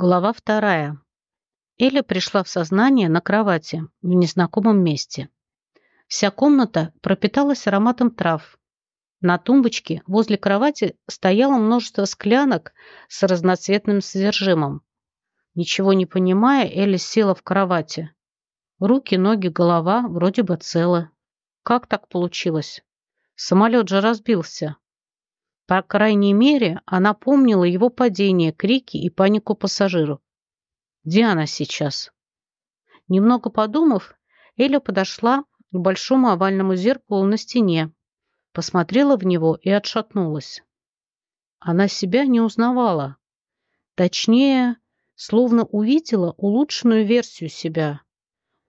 Глава вторая. Эля пришла в сознание на кровати в незнакомом месте. Вся комната пропиталась ароматом трав. На тумбочке возле кровати стояло множество склянок с разноцветным содержимым. Ничего не понимая, Эля села в кровати. Руки, ноги, голова вроде бы целы. Как так получилось? Самолет же разбился. По крайней мере, она помнила его падение, крики и панику пассажиров. Где она сейчас? Немного подумав, Эля подошла к большому овальному зеркалу на стене, посмотрела в него и отшатнулась. Она себя не узнавала. Точнее, словно увидела улучшенную версию себя.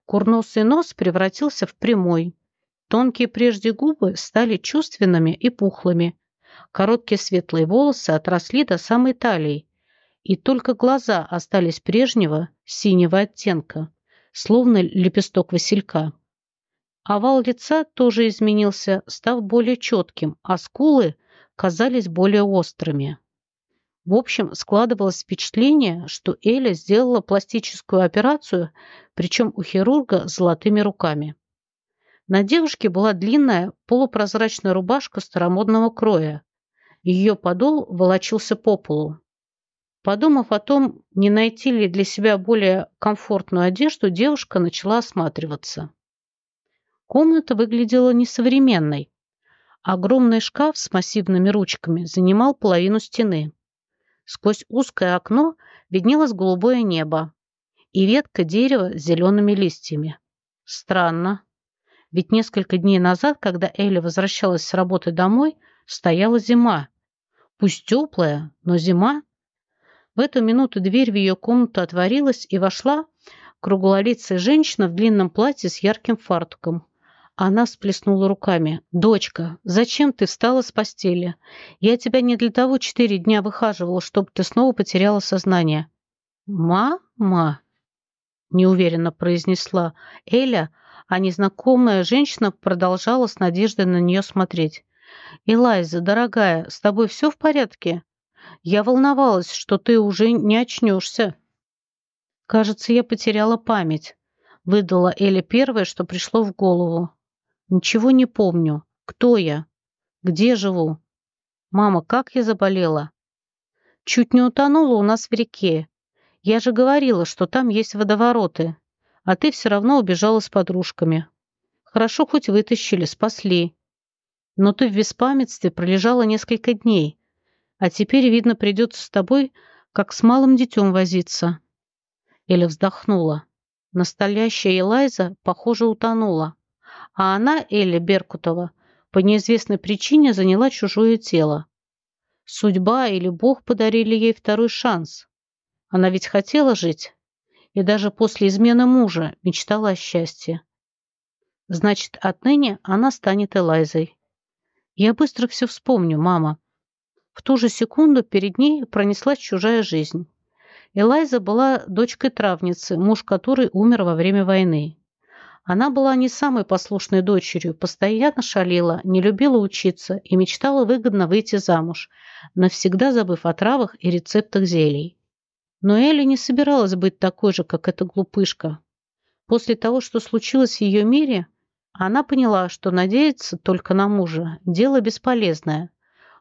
Курносый нос превратился в прямой. Тонкие прежде губы стали чувственными и пухлыми, Короткие светлые волосы отросли до самой талии, и только глаза остались прежнего синего оттенка, словно лепесток василька. Овал лица тоже изменился, став более четким, а скулы казались более острыми. В общем, складывалось впечатление, что Эля сделала пластическую операцию, причем у хирурга золотыми руками. На девушке была длинная полупрозрачная рубашка старомодного кроя, ее подол волочился по полу. Подумав о том, не найти ли для себя более комфортную одежду, девушка начала осматриваться. Комната выглядела несовременной. Огромный шкаф с массивными ручками занимал половину стены. Сквозь узкое окно виднелось голубое небо и ветка дерева с зелеными листьями. Странно. Ведь несколько дней назад, когда Эля возвращалась с работы домой, стояла зима, Пусть теплая, но зима. В эту минуту дверь в ее комнату отворилась и вошла круглолицая женщина в длинном платье с ярким фартуком. Она всплеснула руками. «Дочка, зачем ты встала с постели? Я тебя не для того четыре дня выхаживала, чтобы ты снова потеряла сознание». «Мама?» – неуверенно произнесла Эля, а незнакомая женщина продолжала с надеждой на нее смотреть. «Элайза, дорогая, с тобой все в порядке? Я волновалась, что ты уже не очнешься». «Кажется, я потеряла память», — выдала Эля первое, что пришло в голову. «Ничего не помню. Кто я? Где живу? Мама, как я заболела?» «Чуть не утонула у нас в реке. Я же говорила, что там есть водовороты, а ты все равно убежала с подружками. Хорошо хоть вытащили, спасли но ты в беспамятстве пролежала несколько дней, а теперь, видно, придется с тобой, как с малым детем возиться». Эля вздохнула. Настоящая Элайза, похоже, утонула. А она, Эля Беркутова, по неизвестной причине заняла чужое тело. Судьба или Бог подарили ей второй шанс. Она ведь хотела жить. И даже после измены мужа мечтала о счастье. Значит, отныне она станет Элайзой. Я быстро все вспомню, мама. В ту же секунду перед ней пронеслась чужая жизнь. Элайза была дочкой травницы, муж которой умер во время войны. Она была не самой послушной дочерью, постоянно шалила, не любила учиться и мечтала выгодно выйти замуж, навсегда забыв о травах и рецептах зелий. Но Элли не собиралась быть такой же, как эта глупышка. После того, что случилось в ее мире, она поняла, что надеяться только на мужа – дело бесполезное.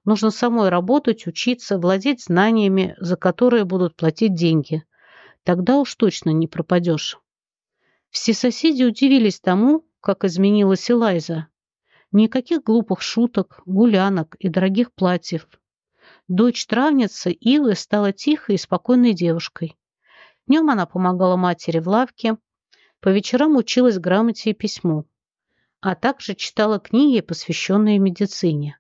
Нужно самой работать, учиться, владеть знаниями, за которые будут платить деньги. Тогда уж точно не пропадешь. Все соседи удивились тому, как изменилась Элайза. Никаких глупых шуток, гулянок и дорогих платьев. Дочь травницы Илы стала тихой и спокойной девушкой. Днем она помогала матери в лавке, по вечерам училась грамоте и письму а также читала книги, посвященные медицине.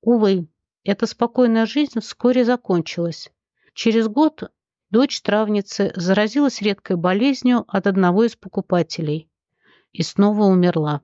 Увы, эта спокойная жизнь вскоре закончилась. Через год дочь травницы заразилась редкой болезнью от одного из покупателей и снова умерла.